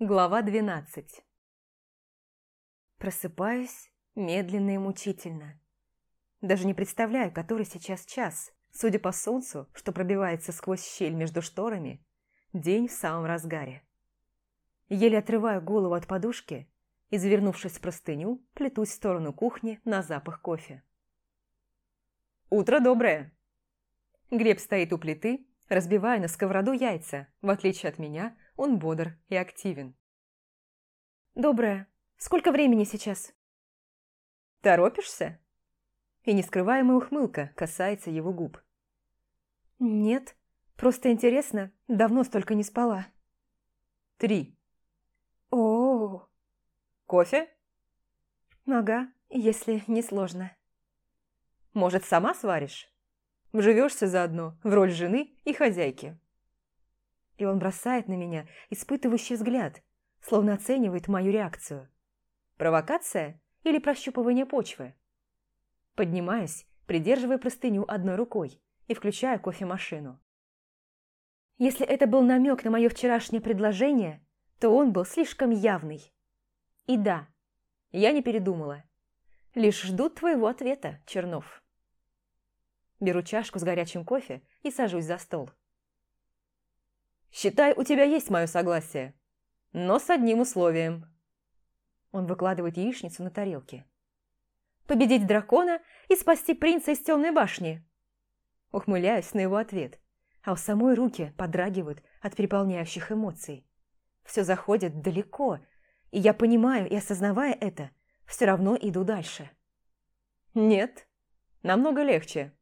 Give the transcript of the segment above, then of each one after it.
Глава 12 Просыпаюсь медленно и мучительно. Даже не представляю, который сейчас час. Судя по солнцу, что пробивается сквозь щель между шторами, день в самом разгаре. Еле отрываю голову от подушки и, завернувшись в простыню, плетусь в сторону кухни на запах кофе. «Утро доброе!» Глеб стоит у плиты, разбивая на сковороду яйца. В отличие от меня, он бодр и активен. «Доброе. Сколько времени сейчас?» «Торопишься?» И нескрываемая ухмылка касается его губ. «Нет, просто интересно, давно столько не спала». «Три». О, -о, -о. «Кофе?» «Ага, если не сложно». «Может, сама сваришь?» Вживешься заодно в роль жены и хозяйки. И он бросает на меня испытывающий взгляд, словно оценивает мою реакцию. Провокация или прощупывание почвы? Поднимаюсь, придерживая простыню одной рукой и включаю кофемашину. Если это был намек на мое вчерашнее предложение, то он был слишком явный. И да, я не передумала. Лишь жду твоего ответа, Чернов. Беру чашку с горячим кофе и сажусь за стол. «Считай, у тебя есть мое согласие, но с одним условием». Он выкладывает яичницу на тарелке. «Победить дракона и спасти принца из темной башни». Ухмыляюсь на его ответ, а у самой руки подрагивают от переполняющих эмоций. Все заходит далеко, и я понимаю и осознавая это, все равно иду дальше. «Нет, намного легче»,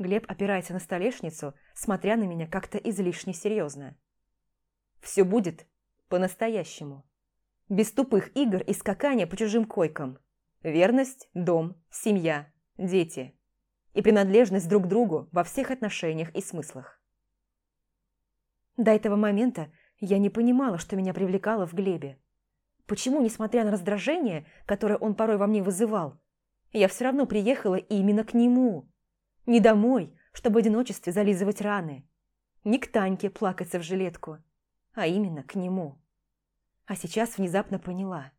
Глеб опирается на столешницу, смотря на меня как-то излишне серьезно. «Все будет по-настоящему. Без тупых игр и скакания по чужим койкам. Верность, дом, семья, дети. И принадлежность друг другу во всех отношениях и смыслах». До этого момента я не понимала, что меня привлекало в Глебе. Почему, несмотря на раздражение, которое он порой во мне вызывал, я все равно приехала именно к нему – не домой, чтобы в одиночестве зализывать раны. Не к Таньке плакаться в жилетку, а именно к нему. А сейчас внезапно поняла.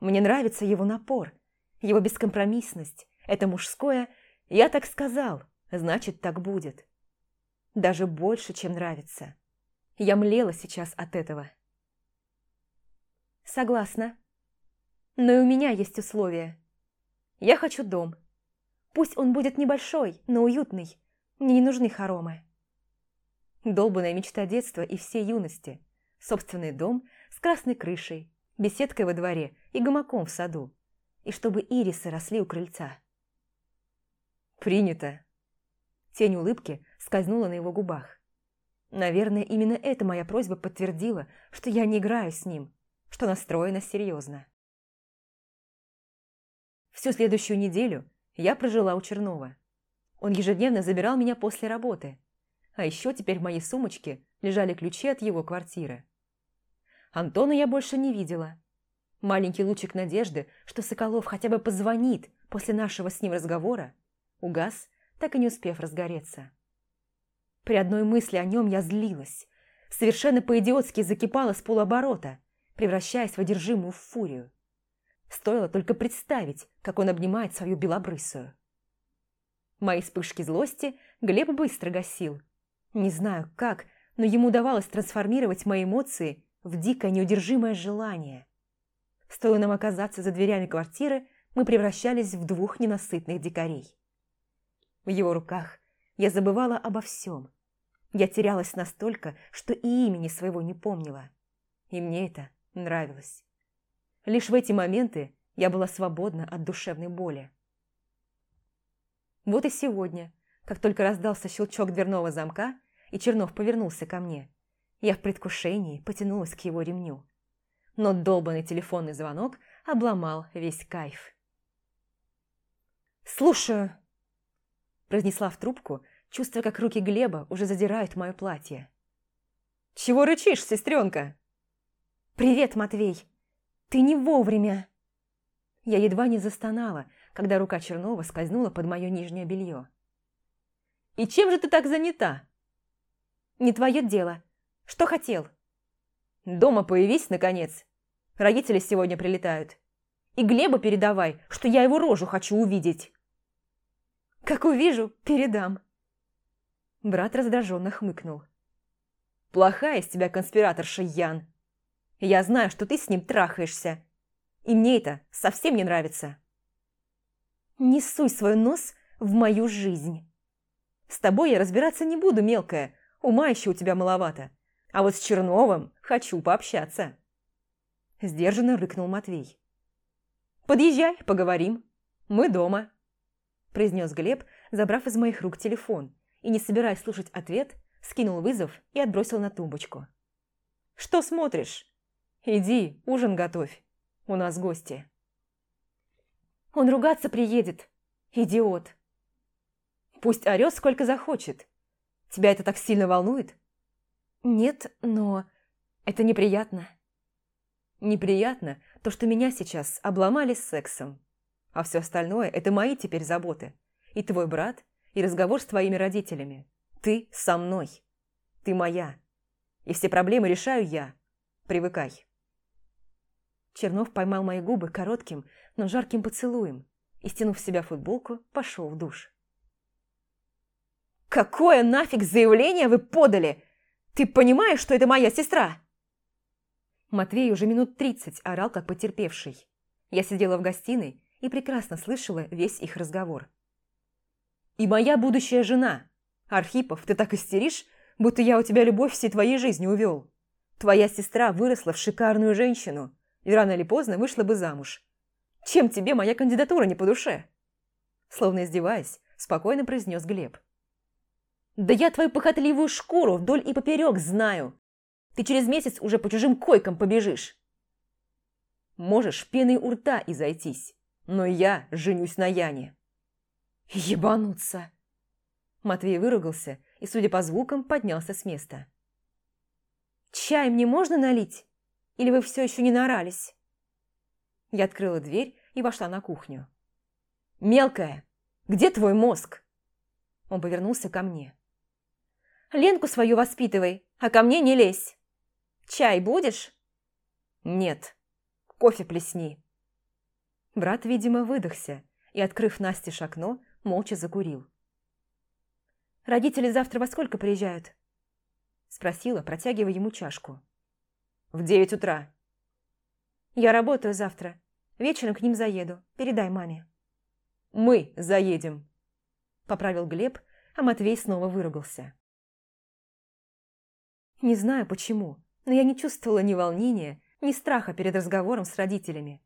Мне нравится его напор, его бескомпромиссность. Это мужское «я так сказал», значит, так будет. Даже больше, чем нравится. Я млела сейчас от этого. Согласна. Но и у меня есть условия. Я хочу дом, Пусть он будет небольшой, но уютный. Мне не нужны хоромы. Долбанная мечта детства и всей юности. Собственный дом с красной крышей, беседкой во дворе и гамаком в саду. И чтобы ирисы росли у крыльца. Принято. Тень улыбки скользнула на его губах. Наверное, именно эта моя просьба подтвердила, что я не играю с ним, что настроена серьезно. Всю следующую неделю я прожила у Чернова. Он ежедневно забирал меня после работы. А еще теперь в моей сумочке лежали ключи от его квартиры. Антона я больше не видела. Маленький лучик надежды, что Соколов хотя бы позвонит после нашего с ним разговора, угас, так и не успев разгореться. При одной мысли о нем я злилась, совершенно по-идиотски закипала с полуоборота, превращаясь в одержимую в фурию. Стоило только представить, как он обнимает свою белобрысую. Мои вспышки злости Глеб быстро гасил. Не знаю как, но ему удавалось трансформировать мои эмоции в дикое неудержимое желание. Стоило нам оказаться за дверями квартиры, мы превращались в двух ненасытных дикарей. В его руках я забывала обо всем. Я терялась настолько, что и имени своего не помнила. И мне это нравилось. Лишь в эти моменты я была свободна от душевной боли. Вот и сегодня, как только раздался щелчок дверного замка, и Чернов повернулся ко мне, я в предвкушении потянулась к его ремню. Но долбанный телефонный звонок обломал весь кайф. «Слушаю», – произнесла в трубку, чувствуя, как руки Глеба уже задирают мое платье. «Чего рычишь, сестренка?» «Привет, Матвей!» «Ты не вовремя!» Я едва не застонала, когда рука Чернова скользнула под мое нижнее белье. «И чем же ты так занята?» «Не твое дело. Что хотел?» Дома появись, наконец. Родители сегодня прилетают. И Глебу передавай, что я его рожу хочу увидеть. Как увижу, передам. Брат раздраженно хмыкнул. Плохая из тебя конспираторша, Ян. Я знаю, что ты с ним трахаешься. И мне это совсем не нравится. Не суй свой нос в мою жизнь. С тобой я разбираться не буду, мелкая. Ума еще у тебя маловато. А вот с Черновым хочу пообщаться. Сдержанно рыкнул Матвей. «Подъезжай, поговорим. Мы дома», – произнес Глеб, забрав из моих рук телефон, и, не собираясь слушать ответ, скинул вызов и отбросил на тумбочку. «Что смотришь? Иди, ужин готовь. У нас гости». «Он ругаться приедет. Идиот». «Пусть орёт сколько захочет. Тебя это так сильно волнует?» «Нет, но это неприятно». Неприятно то, что меня сейчас обломали с сексом. А все остальное – это мои теперь заботы. И твой брат, и разговор с твоими родителями. Ты со мной. Ты моя. И все проблемы решаю я. Привыкай. Чернов поймал мои губы коротким, но жарким поцелуем и, стянув в себя футболку, пошел в душ. «Какое нафиг заявление вы подали? Ты понимаешь, что это моя сестра?» Матвей уже минут тридцать орал, как потерпевший. Я сидела в гостиной и прекрасно слышала весь их разговор. «И моя будущая жена. Архипов, ты так истеришь, будто я у тебя любовь всей твоей жизни увел. Твоя сестра выросла в шикарную женщину и рано или поздно вышла бы замуж. Чем тебе моя кандидатура не по душе?» Словно издеваясь, спокойно произнес Глеб. «Да я твою похотливую шкуру вдоль и поперек знаю. Ты через месяц уже по чужим койкам побежишь. Можешь пеной у рта и зайтись, но я женюсь на Яне. Ебануться. Матвей выругался и, судя по звукам, поднялся с места. «Чай мне можно налить? Или вы все еще не нарались?» Я открыла дверь и вошла на кухню. «Мелкая, где твой мозг?» Он повернулся ко мне. «Ленку свою воспитывай, а ко мне не лезь!» Чай будешь?» «Нет. Кофе плесни». Брат, видимо, выдохся и, открыв Насте окно, молча закурил. «Родители завтра во сколько приезжают?» Спросила, протягивая ему чашку. «В девять утра». «Я работаю завтра. Вечером к ним заеду. Передай маме». «Мы заедем», – поправил Глеб, а Матвей снова выругался. Не знаю почему, но я не чувствовала ни волнения, ни страха перед разговором с родителями.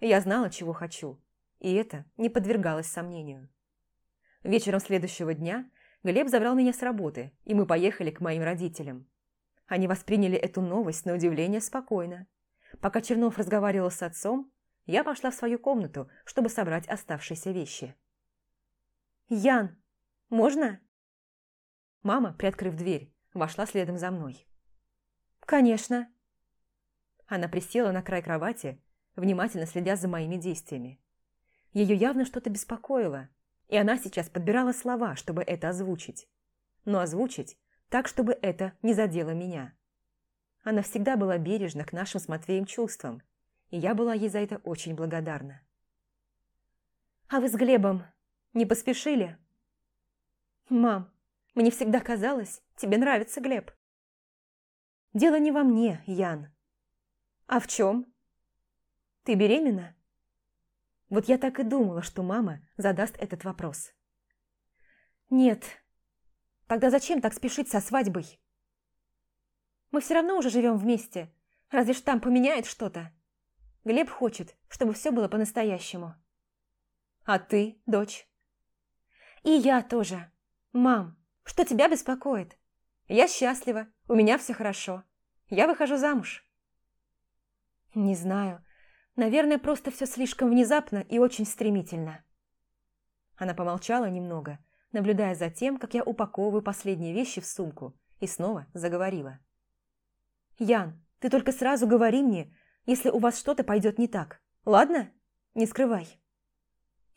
Я знала, чего хочу, и это не подвергалось сомнению. Вечером следующего дня Глеб забрал меня с работы, и мы поехали к моим родителям. Они восприняли эту новость на удивление спокойно. Пока Чернов разговаривал с отцом, я пошла в свою комнату, чтобы собрать оставшиеся вещи. «Ян, можно?» Мама, приоткрыв дверь, вошла следом за мной. «Конечно». Она присела на край кровати, внимательно следя за моими действиями. Ее явно что-то беспокоило, и она сейчас подбирала слова, чтобы это озвучить. Но озвучить так, чтобы это не задело меня. Она всегда была бережна к нашим с Матвеем чувствам, и я была ей за это очень благодарна. «А вы с Глебом не поспешили?» «Мам, мне всегда казалось, тебе нравится Глеб». Дело не во мне, Ян. А в чем? Ты беременна? Вот я так и думала, что мама задаст этот вопрос. Нет. Тогда зачем так спешить со свадьбой? Мы все равно уже живем вместе. Разве ж там поменяет что-то? Глеб хочет, чтобы все было по-настоящему. А ты, дочь? И я тоже. Мам, что тебя беспокоит? Я счастлива, у меня все хорошо. Я выхожу замуж. Не знаю. Наверное, просто все слишком внезапно и очень стремительно. Она помолчала немного, наблюдая за тем, как я упаковываю последние вещи в сумку, и снова заговорила. «Ян, ты только сразу говори мне, если у вас что-то пойдет не так. Ладно? Не скрывай».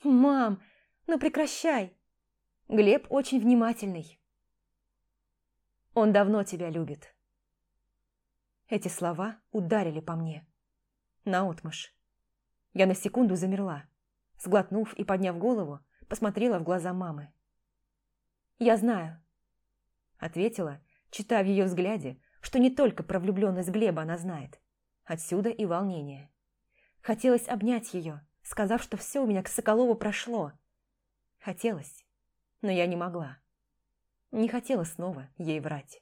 «Мам, ну прекращай!» Глеб очень внимательный. Он давно тебя любит. Эти слова ударили по мне. Наотмашь. Я на секунду замерла. Сглотнув и подняв голову, посмотрела в глаза мамы. «Я знаю», — ответила, читая в ее взгляде, что не только про влюбленность Глеба она знает. Отсюда и волнение. Хотелось обнять ее, сказав, что все у меня к Соколову прошло. Хотелось, но я не могла. Не хотела снова ей врать.